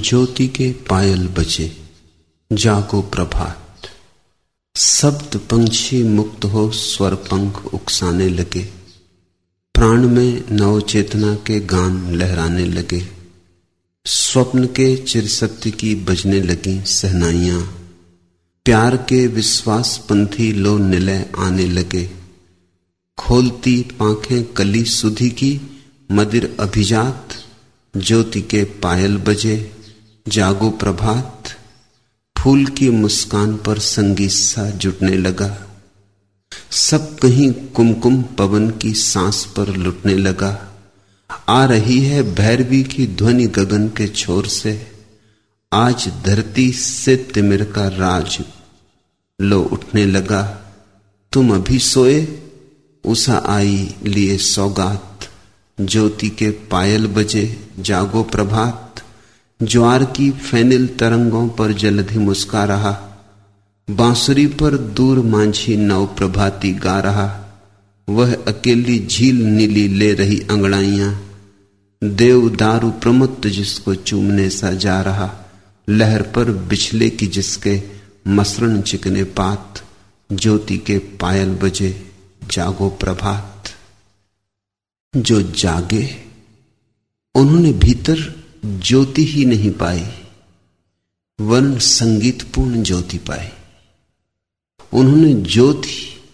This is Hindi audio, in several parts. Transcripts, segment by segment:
ज्योति के पायल बजे, जागो प्रभात। शब्द पंछी मुक्त हो स्वर पंख उकसाने लगे। प्राण में नव चेतना के गान लहराने लगे। स्वप्न के चिरसत्य की बजने लगी सहनाइया। प्यार के विश्वास पंथी लो निलय आने लगे। खोलती पांखें कली सुधी की, मदिर अभिजात, ज्योति के पायल बजे। जागो प्रभात। फूल की मुस्कान पर संगीत सा जुटने लगा। सब कहीं कुमकुम पवन की सांस पर लुटने लगा। आ रही है भैरवी की ध्वनि गगन के छोर से। आज धरती से तिमिर का राज लो उठने लगा। तुम अभी सोए? उषा आई लिए सौगात। ज्योति के पायल बजे जागो प्रभात। ज्वार की फैनिल तरंगों पर जलधि मुस्का रहा। बांसुरी पर दूर मांझी नव प्रभाती गा रहा। वह अकेली झील नीली ले रही अंगड़ाइया। देव दारू प्रमुक्त जिसको चूमने सा जा रहा। लहर पर बिछले की जिसके मसरण चिकने पात। ज्योति के पायल बजे जागो प्रभात। जो जागे, उन्होंने भीतर ज्योति ही नहीं पाई वर्ण संगीतपूर्ण ज्योति पाई। उन्होंने ज्योति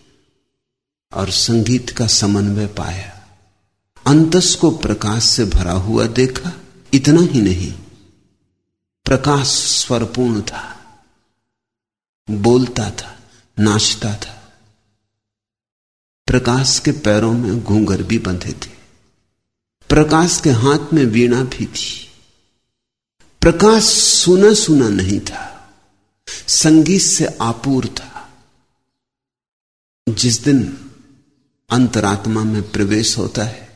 और संगीत का समन्वय पाया। अंतस को प्रकाश से भरा हुआ देखा, इतना ही नहीं, प्रकाश स्वरपूर्ण था, बोलता था, नाचता था। प्रकाश के पैरों में घूंगर भी बंधे थे, प्रकाश के हाथ में वीणा भी थी। प्रकाश सुना सुना नहीं था। संगीत से आपूर था। जिस दिन अंतरात्मा में प्रवेश होता है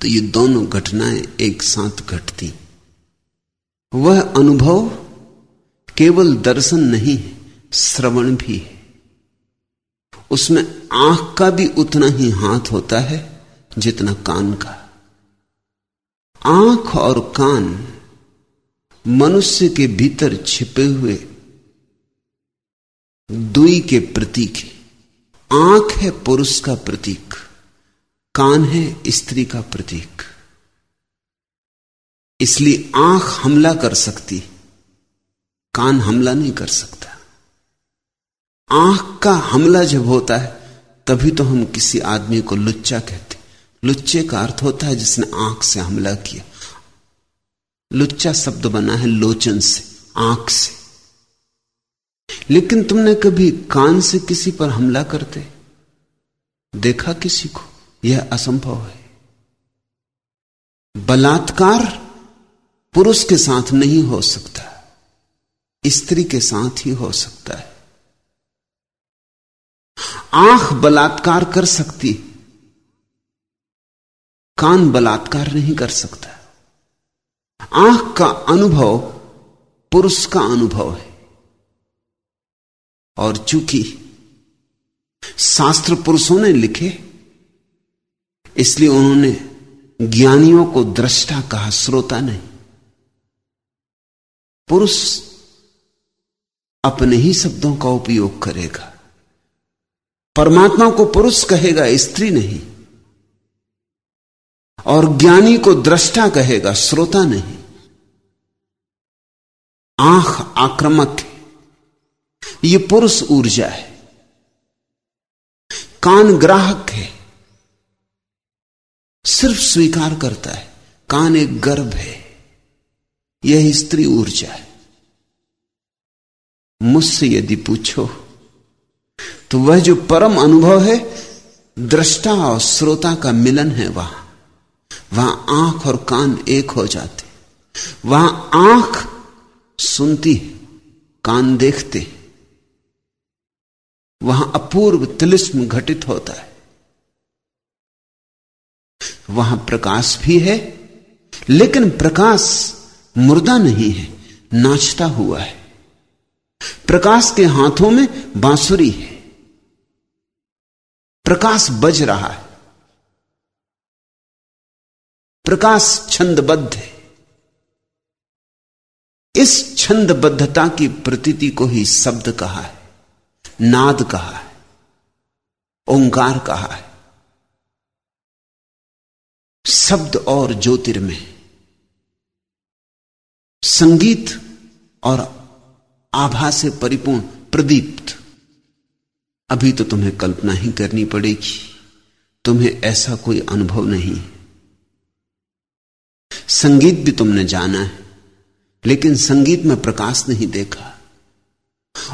तो ये दोनों घटनाएँ एक साथ घटती। वह अनुभव केवल दर्शन नहीं है, श्रवण भी है। उसमें आँख का भी उतना ही हाथ होता है जितना कान का। आँख और कान मनुष्य के भीतर छिपे हुए दुई के प्रतीक है। आँख है पुरुष का प्रतीक, कान है स्त्री का प्रतीक। इसलिए आँख हमला कर सकती, कान हमला नहीं कर सकता। आँख का हमला जब होता है, तभी तो हम किसी आदमी को लुच्चा कहते लुच्चे का अर्थ होता है जिसने आँख से हमला किया। लुच्चा शब्द बना है लोचन से, आँख से। लेकिन तुमने कभी कान से किसी पर हमला करते? देखा किसी को? यह असंभव है। बलात्कार पुरुष के साथ नहीं हो सकता, स्त्री के साथ ही हो सकता है। आँख बलात्कार कर सकती कान बलात्कार नहीं कर सकता। आँख का अनुभव पुरुष का अनुभव है। और चूँकि शास्त्र पुरुषों ने लिखे, इसलिए उन्होंने ज्ञानियों को दृष्टा कहा, श्रोता नहीं। पुरुष अपने ही शब्दों का उपयोग करेगा। परमात्मा को पुरुष कहेगा, स्त्री नहीं। और ज्ञानी को दृष्टा कहेगा, श्रोता नहीं। आँख आक्रमक है। यह पुरुष ऊर्जा है। कान ग्राहक है। सिर्फ़ स्वीकार करता है। कान एक गर्भ है। यह स्त्री ऊर्जा है। मुझसे यदि पूछो तो वह जो परम अनुभव है, दृष्टा और श्रोता का मिलन है वहाँ। वहाँ आँख और कान एक हो जाते। वहाँ आँख सुनती, कान देखते। वहाँ अपूर्व तिलिस्म घटित होता है। वहाँ प्रकाश भी है, लेकिन प्रकाश मुर्दा नहीं है, नाचता हुआ है। प्रकाश के हाथों में बांसुरी है। प्रकाश बज रहा है। प्रकाश छंदबद्ध है। इस छंदबद्धता की प्रतीति को ही शब्द कहा है, नाद कहा है, ओंकार कहा है। शब्द और ज्योतिर्मय, संगीत और आभा से परिपूर्ण, प्रदीप्त। अभी तो तुम्हें कल्पना ही करनी पड़ेगी, तुम्हें ऐसा कोई अनुभव नहीं। संगीत भी तुमने जाना है, लेकिन संगीत में प्रकाश नहीं देखा।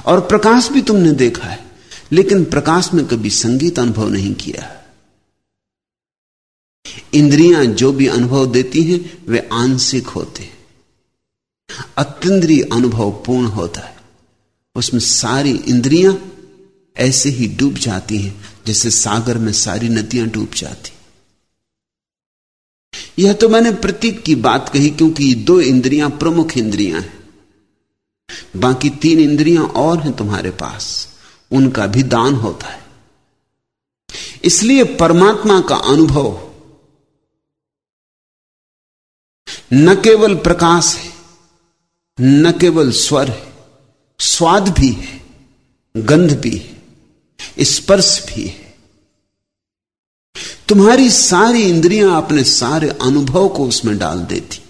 और प्रकाश भी तुमने देखा है, लेकिन प्रकाश में कभी संगीत अनुभव नहीं किया। इंद्रियाँ जो भी अनुभव देती हैं, वे आंशिक होते अत्यंद्रीय अनुभव पूर्ण होता है। उसमें सारी इंद्रियाँ ऐसे ही डूब जाती हैं, जैसे सागर में सारी नदियाँ डूब जाती यह तो मैंने प्रतीक की बात कही क्योंकि दो इंद्रियाँ प्रमुख इंद्रियाँ हैं। बाकी तीन इंद्रियाँ और हैं तुम्हारे पास। उनका भी दान होता है। इसलिए परमात्मा का अनुभव न केवल प्रकाश है, न केवल स्वर है, स्वाद भी है, गंध भी है, स्पर्श भी है। तुम्हारी सारी इंद्रियाँ अपने सारे अनुभव को उसमें डाल देती।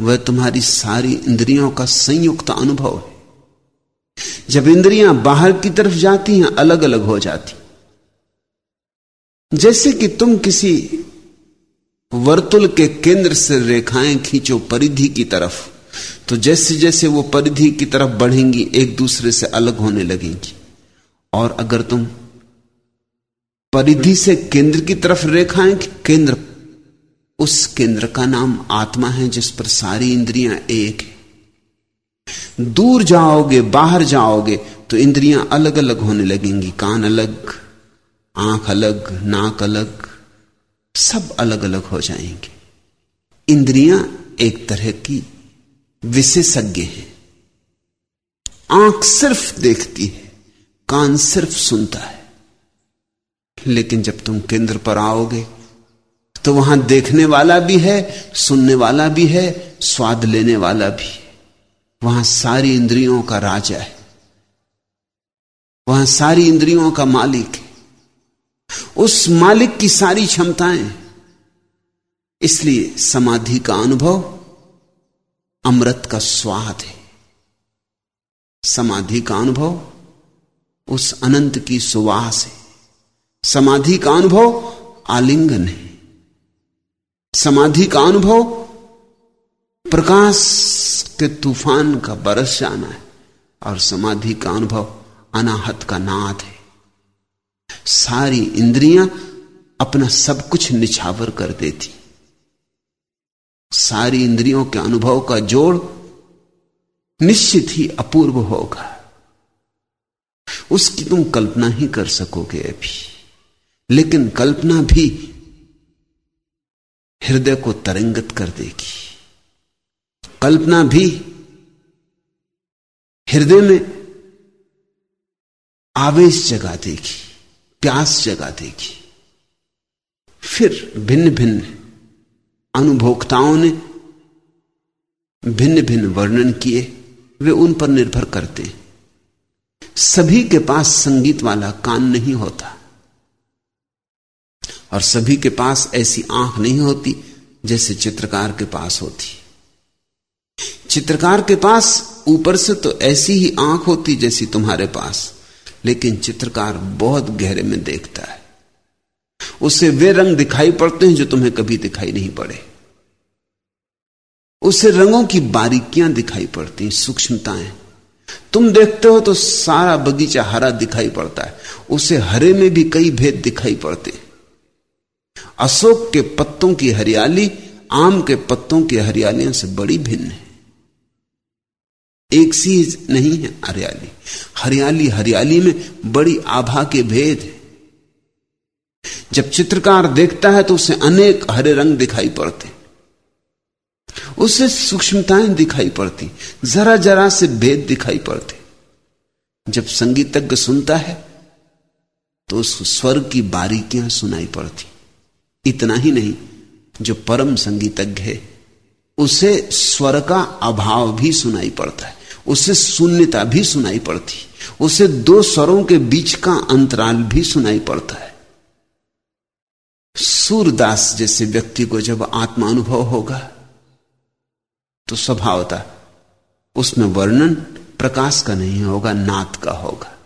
वह तुम्हारी सारी इंद्रियों का संयुक्त अनुभव है। जब इंद्रियाँ बाहर की तरफ़ जाती हैं अलग अलग हो जाती। जैसे कि तुम किसी वर्तुल के केंद्र से रेखाएँ खींचो परिधि की तरफ़ तो जैसे जैसे वो परिधि की तरफ़ बढ़ेंगी, एक दूसरे से अलग होने लगेंगी। और अगर तुम परिधि से केंद्र की तरफ़ रेखाएँ कि केंद्र? उस केंद्र का नाम आत्मा है, जिस पर सारी इंद्रियाँ एक है। दूर जाओगे, बाहर जाओगे तो इंद्रियाँ अलग अलग होने लगेंगी। कान अलग, आँख अलग, नाक अलग, सब अलग अलग हो जाएँगे। इंद्रियाँ एक तरह की विशेषज्ञ है। आँख सिर्फ़ देखती है, कान सिर्फ़ सुनता है। लेकिन जब तुम केंद्र पर आओगे तो वहाँ देखने वाला भी है, सुनने वाला भी है, स्वाद लेने वाला भी है। वहाँ सारी इंद्रियों का राजा है। वहाँ सारी इंद्रियों का मालिक है। उस मालिक की सारी क्षमताएँ। इसलिए समाधि का अनुभव, अमृत का स्वाद है। समाधि का अनुभव, उस अनंत की सुवास है। समाधि का अनुभव आलिंगन है। समाधि का अनुभव प्रकाश के तूफ़ान का बरस जाना है और समाधि का अनुभव अनाहत का नाद है। सारी इंद्रियाँ अपना सब कुछ निछावर कर देती। सारी इंद्रियों के अनुभव का जोड़ निश्चित ही अपूर्व होगा। उसकी तुम कल्पना ही कर सकोगे अभी। लेकिन कल्पना भी हृदय को तरंगत कर देगी। कल्पना भी हृदय में आवेश जगा देगी, प्यास जगा देगी। फिर भिन्न भिन्न अनुभोक्ताओं ने भिन्न भिन्न वर्णन किए, वे उन पर निर्भर करते। सभी के पास संगीत वाला कान नहीं होता। और सभी के पास ऐसी आँख नहीं होती जैसे चित्रकार के पास होती। चित्रकार के पास ऊपर से तो ऐसी ही आँख होती जैसी तुम्हारे पास, लेकिन चित्रकार बहुत गहरे में देखता है। उसे वे रंग दिखाई पड़ते हैं जो तुम्हें कभी दिखाई नहीं पड़े। उसे रंगों की बारीकियाँ दिखाई पड़ती हैं, सूक्ष्मताएँ। तुम देखते हो तो सारा बगीचा हरा दिखाई पड़ता है, उसे हरे में भी कई भेद दिखाई पड़ते अशोक के पत्तों की हरियाली आम के पत्तों की हरियालियों से बड़ी भिन्न है। एक सी नहीं है हरियाली। हरियाली हरियाली में बड़ी आभा के भेद है। जब चित्रकार देखता है तो उसे अनेक हरे रंग दिखाई पड़ते उसे सूक्ष्मताएँ दिखाई पड़ती जरा जरा से भेद दिखाई पड़ते जब संगीतज्ञ सुनता है तो उस स्वर की बारीकियाँ सुनाई पड़ती इतना ही नहीं, जो परम संगीतज्ञ है, उसे स्वर का अभाव भी सुनाई पड़ता है, उसे शून्यता भी सुनाई पड़ती उसे दो स्वरों के बीच का अंतराल भी सुनाई पड़ता है। सूरदास जैसे व्यक्ति को जब आत्मा अनुभव होगा तो स्वभावता उसमें वर्णन प्रकाश का नहीं होगा नाथ का होगा।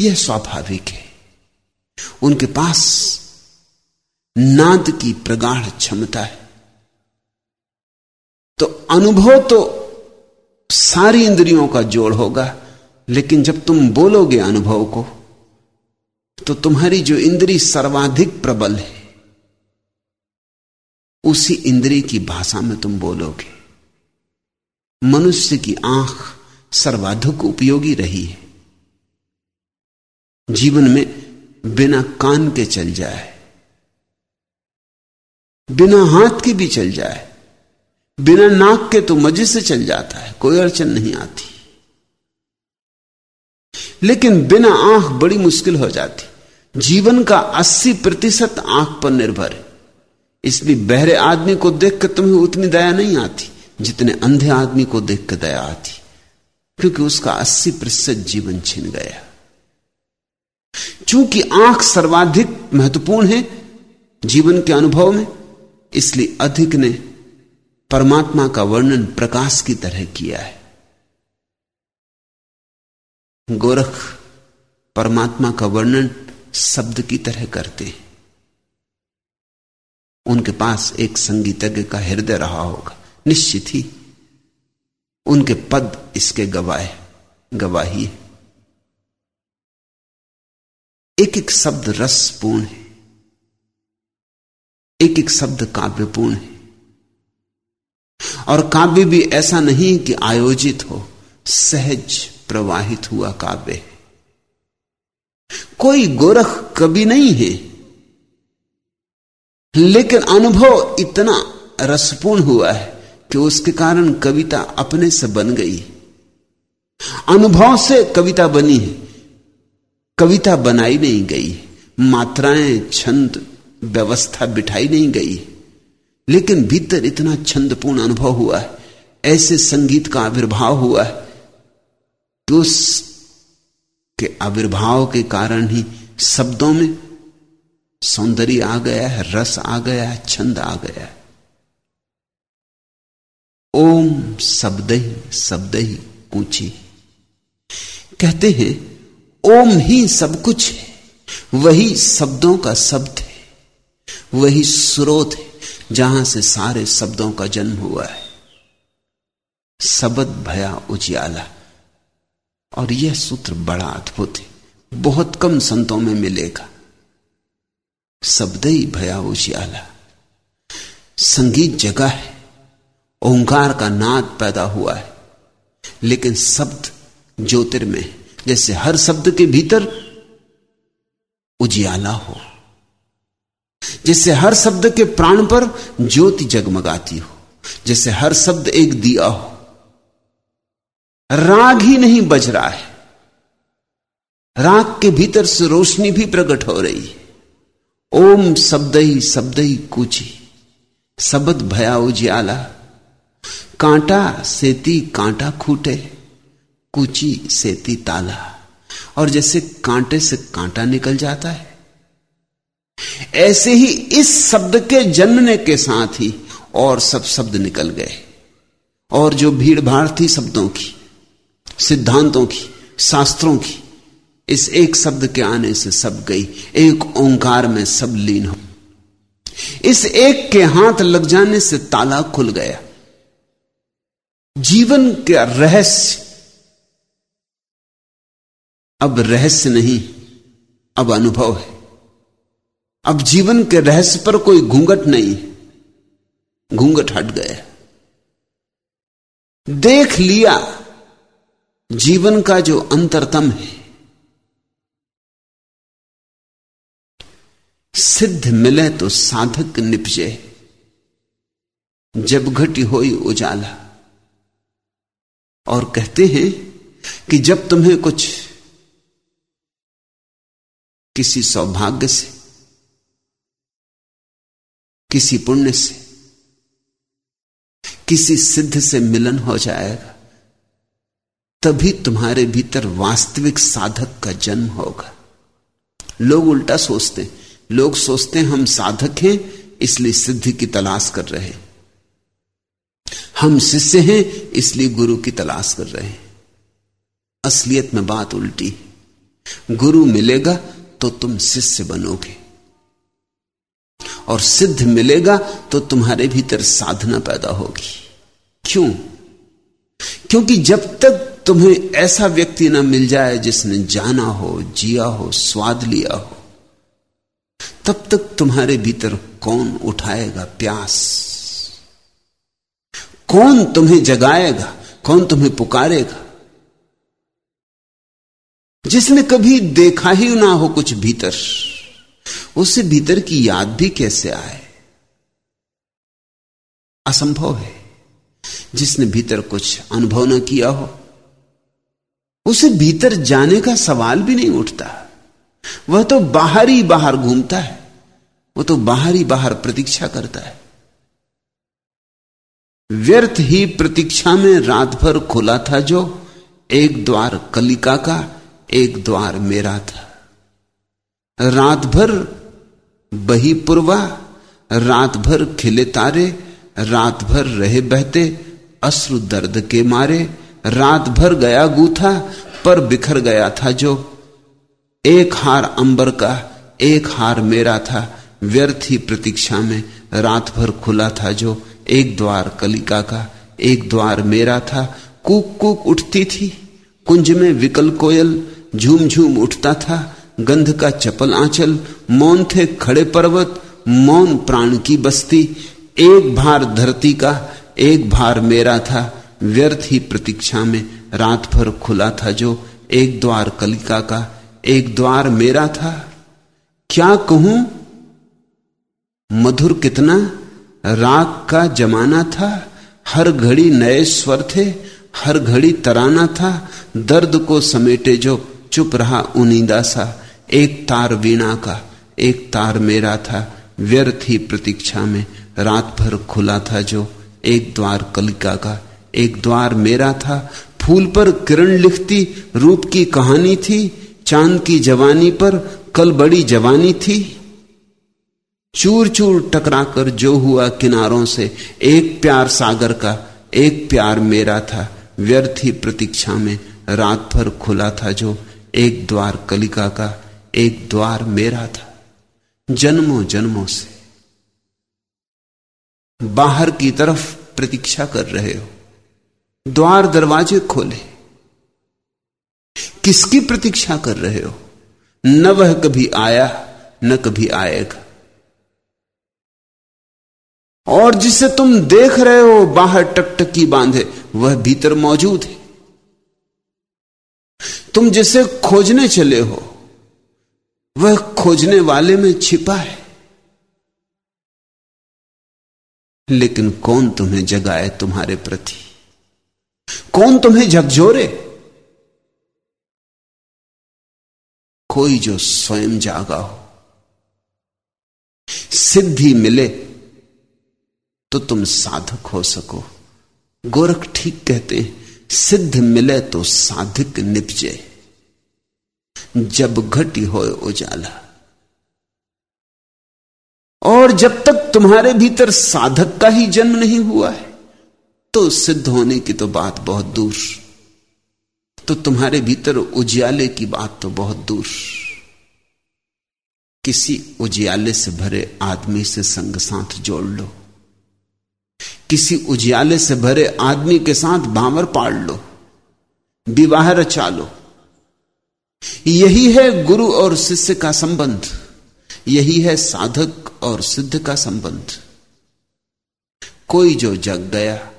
यह स्वाभाविक है। उनके पास नाद की प्रगाढ़ क्षमता है। तो अनुभव तो सारी इंद्रियों का जोड़ होगा, लेकिन जब तुम बोलोगे अनुभव को तो तुम्हारी जो इंद्री सर्वाधिक प्रबल है, उसी इंद्री की भाषा में तुम बोलोगे। मनुष्य की आँख सर्वाधिक उपयोगी रही है। जीवन में बिना कान के चल जाए। बिना हाथ के भी चल जाए, बिना नाक के तो मज़े से चल जाता है, कोई अड़चन नहीं आती। लेकिन बिना आँख बड़ी मुश्किल हो जाती। जीवन का 80 प्रतिशत आँख पर निर्भर है। इसलिए बहरे आदमी को देखकर तुम्हें उतनी दया नहीं आती, जितने अंधे आदमी को देखकर दया आती, क्योंकि उसका 80 प्रतिशत जीवन छिन गया। चूँकि आँख सर्वाधिक महत्वपूर्ण है, जीवन के अनुभव में इसलिए अधिक ने परमात्मा का वर्णन प्रकाश की तरह किया है। गोरख परमात्मा का वर्णन शब्द की तरह करते हैं। उनके पास एक संगीतज्ञ का हृदय रहा होगा। निश्चित ही उनके पद इसके गवाह, गवाही है। एक एक शब्द रसपूर्ण है। एक एक शब्द काव्यपूर्ण है। और काव्य भी ऐसा नहीं कि आयोजित हो, सहज प्रवाहित हुआ काव्य है। कोई गोरख कवि नहीं है, लेकिन अनुभव इतना रसपूर्ण हुआ है कि उसके कारण कविता अपने से बन गई अनुभव से कविता बनी है, कविता बनाई नहीं गई मात्राएँ छंद व्यवस्था बिठाई नहीं गई। लेकिन भीतर इतना छंदपूर्ण अनुभव हुआ है, ऐसे संगीत का आविर्भाव हुआ है। कि उस के आविर्भाव के कारण ही शब्दों में सौंदर्य आ गया है, रस आ गया है, छंद आ गया है। ओम शब्द ही शब्द ही ऊँची कहते हैं, ओम ही सब कुछ है, वही शब्दों का शब्द है। वही स्रोत है जहाँ से सारे शब्दों का जन्म हुआ है। सबद भया उजियाला। और यह सूत्र बड़ा अद्भुत है। बहुत कम संतों में मिलेगा। शब्द ही भया उजियाला। संगीत जगह है। ओंकार का नाद पैदा हुआ है। लेकिन शब्द ज्योतिर्मय जैसे हर शब्द के भीतर उजियाला हो। जैसे हर शब्द के प्राण पर ज्योति जगमगाती हो जैसे हर शब्द एक दिया हो। राग ही नहीं बज रहा है। राग के भीतर से रोशनी भी प्रकट हो रही है। ओम शब्द ही शब्द ही कूची, शब्द भया उजियाला। कांटा सेती कांटा खूटे, कूची सेती ताला। और जैसे कांटे से कांटा निकल जाता है ऐसे ही इस शब्द के जन्मने के साथ ही और सब शब्द निकल गए। और जो भीड़ भाड़ थी शब्दों की, सिद्धांतों की, शास्त्रों की, इस एक शब्द के आने से सब गई। एक ओंकार में सब लीन हो। इस एक के हाथ लग जाने से ताला खुल गया। जीवन का रहस्य, अब रहस्य नहीं, अब अनुभव है। अब जीवन के रहस्य पर कोई घूंघट नहीं। घूंघट हट गए। देख लिया, जीवन का जो अंतरतम है। सिद्ध मिले तो साधक निपजे। जब घटी होई उजाला। और कहते हैं कि जब तुम्हें कुछ किसी सौभाग्य से किसी पुण्य से, किसी सिद्ध से मिलन हो जाएगा, तभी तुम्हारे भीतर वास्तविक साधक का जन्म होगा। लोग उल्टा सोचते हैं। लोग सोचते हैं, हम साधक हैं, इसलिए सिद्धि की तलाश कर रहे हैं। हम शिष्य हैं, इसलिए गुरु की तलाश कर रहे हैं। असलियत में बात उल्टी गुरु मिलेगा तो तुम शिष्य बनोगे। और सिद्ध मिलेगा तो तुम्हारे भीतर साधना पैदा होगी। क्यों? क्योंकि जब तक तुम्हें ऐसा व्यक्ति ना मिल जाए जिसने जाना हो, जिया हो, स्वाद लिया हो, तब तक तुम्हारे भीतर कौन उठाएगा प्यास? कौन तुम्हें जगाएगा? कौन तुम्हें पुकारेगा? जिसने कभी देखा ही ना हो कुछ भीतर। उससे भीतर की याद भी कैसे आए? असंभव है। जिसने भीतर कुछ अनुभव न किया हो, उसे भीतर जाने का सवाल भी नहीं उठता। वह तो बाहर ही बाहर घूमता है, वो तो बाहर ही बाहर प्रतीक्षा करता है। व्यर्थ ही प्रतीक्षा में रात भर खुला था जो, एक द्वार कलिका का, एक द्वार मेरा था। रात भर बही पुरवा रात भर खिले तारे रात भर रहे बहते, अश्रु दर्द के मारे। रात भर गया गूथा, पर बिखर गया था जो। एक हार अंबर का, एक हार मेरा था। व्यर्थ ही प्रतीक्षा में रात भर खुला था जो। एक द्वार कलिका का, एक द्वार मेरा था। कूक कूक उठती थी, कुंज में विकल कोयल, झूम झूम उठता था। गंध का चपल आंचल, मौन थे खड़े पर्वत, मौन प्राण की बस्ती। एक भार धरती का, एक भार मेरा था। व्यर्थ ही प्रतीक्षा में रात भर खुला था जो एक द्वार कलिका का, एक द्वार मेरा था। क्या कहूँ? मधुर कितना? राग का जमाना था। हर घड़ी नए स्वर थे। हर घड़ी तराना था। दर्द को समेटे जो चुप रहा उनीदा सा। एक तार वीणा का, एक तार मेरा था, व्यर्थ ही प्रतीक्षा में, रात भर खुला था जो, एक द्वार कलिका का, एक द्वार मेरा था, फूल पर किरण लिखती, रूप की कहानी थी, चाँद की जवानी पर कल बड़ी जवानी थी। चूर चूर टकराकर जो हुआ किनारों से, एक प्यार सागर का, एक प्यार मेरा था, व्यर्थ ही प्रतीक्षा में, रात भर खुला था जो, एक द्वार कलिका का एक द्वार मेरा था, जन्मों जन्मों से। बाहर की तरफ़ प्रतीक्षा कर रहे हो, द्वार दरवाजे खोले। किसकी प्रतीक्षा कर रहे हो? न वह कभी आया, न कभी आएगा। और जिसे तुम देख रहे हो, बाहर टकटकी बांधे, वह भीतर मौजूद है। तुम जिसे खोजने चले हो वह खोजने वाले में छिपा है। लेकिन कौन तुम्हें जगाए तुम्हारे प्रति? कौन तुम्हें झकझोरे? कोई जो स्वयं जागा हो। सिद्धि मिले तो तुम साधक हो सको। गोरख ठीक कहते हैं, सिद्ध मिले तो साधक निपजे। जब घटी हो उजाला। और जब तक तुम्हारे भीतर साधक का ही जन्म नहीं हुआ है तो सिद्ध होने की तो बात बहुत दूर। तो तुम्हारे भीतर उजियाले की बात तो बहुत दूर। किसी उजियाले से भरे आदमी से संग साथ जोड़ लो। किसी उजियाले से भरे आदमी के साथ भावर पाड़ लो। विवाह रचा लो। यही है गुरु और शिष्य का संबंध। यही है साधक और सिद्ध का संबंध। कोई जो जग गया,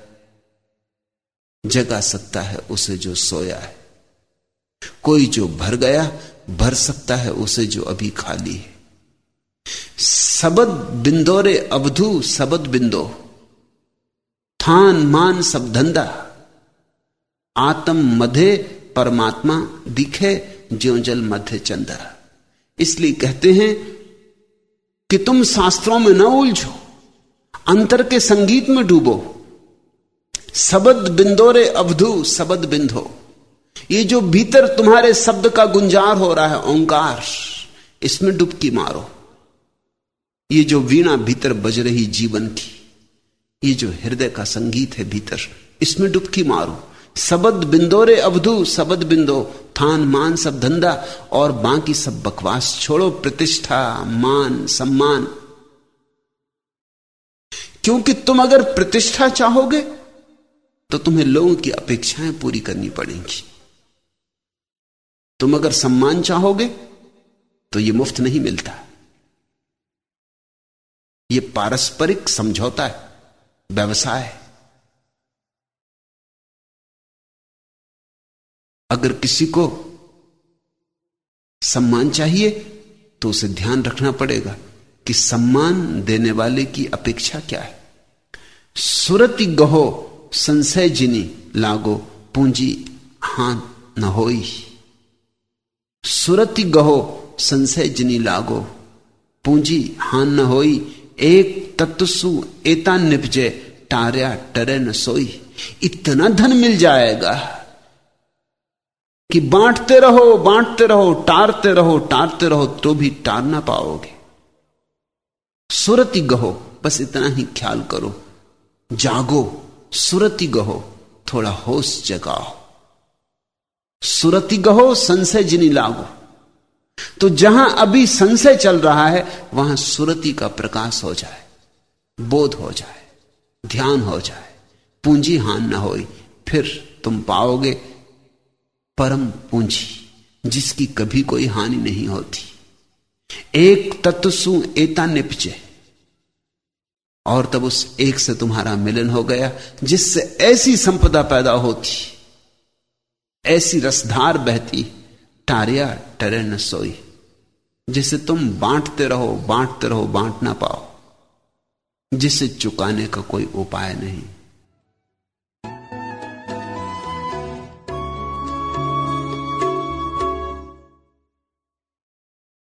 जगा सकता है, उसे जो सोया है। कोई जो भर गया, भर सकता है, उसे जो अभी खाली है। सबद बिंदोरे अवधु, सबद बिंदो। थान, मान, सब धंधा। आत्म, मधे, परमात्मा दिखे ज्यो जल मध्य चंदा इसलिए कहते हैं कि तुम शास्त्रों में न उलझो, अंतर के संगीत में डूबो। सबद बिंदोरे अवधु सबद बिंदो ये जो भीतर तुम्हारे शब्द का गुंजार हो रहा है, ओंकार, इसमें डुबकी मारो। ये जो वीणा भीतर बज रही जीवन की, ये जो हृदय का संगीत है भीतर इसमें डुबकी मारो। सबद बिंदोरे अवधु, सबद बिंदो। थान, मान, सब धंधा। और बाकी सब बकवास छोड़ो। प्रतिष्ठा, मान, सम्मान। क्योंकि तुम अगर प्रतिष्ठा चाहोगे तो तुम्हें लोगों की अपेक्षाएँ पूरी करनी पड़ेंगी। तुम अगर सम्मान चाहोगे तो यह मुफ़्त नहीं मिलता। यह पारस्परिक समझौता है, व्यवसाय है। अगर किसी को सम्मान चाहिए तो उसे ध्यान रखना पड़ेगा कि सम्मान देने वाले की अपेक्षा क्या है। सुरति गहो, संशय जिनी, लागो, पूंजी हाथ न होई। सुरति गहो, संशय जिनी, लागो, पूंजी हान न होई। एक तत्सु एता निपजे, टार्या टरे न सोई। इतना धन मिल जाएगा। कि बांटते रहो बांटते रहो, टारते रहो टारते रहो तो भी टार ना पाओगे। सुरति गहो, बस इतना ही ख्याल करो। जागो, सुरति गहो, थोड़ा होश जगाओ। सुरति गहो, संशय जिनी लागो। तो जहाँ अभी संशय चल रहा है, वहाँ सुरति का प्रकाश हो जाए, बोध हो जाए, ध्यान हो जाए, पूंजी हान ना हो फिर तुम पाओगे परम पूंजी, जिसकी कभी कोई हानि नहीं होती। एक तत्व सु एता निपचे और तब उस एक से तुम्हारा मिलन हो गया, जिससे ऐसी संपदा पैदा होती। ऐसी रसधार बहती, टारिया टरे न सोई, जिसे तुम बांटते रहो बांटते रहो, बांट ना पाओ, जिसे चुकाने का कोई उपाय नहीं।